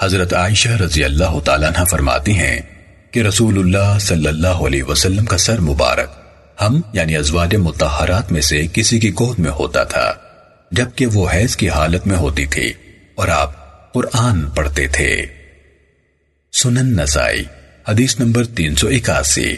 حضرت عائشہ رضی اللہ تعالیٰ عنہ فرماتی ہیں کہ رسول اللہ صلی اللہ علیہ وسلم کا سر مبارک ہم یعنی ازواج متحرات میں سے کسی کی گود میں ہوتا تھا، جبکہ وہ حیض کی حالت میں ہوتی تھی اور آپ قرآن پڑھتے تھے۔ سنن نسائی، حدیث نمبر تین سو اکاسی۔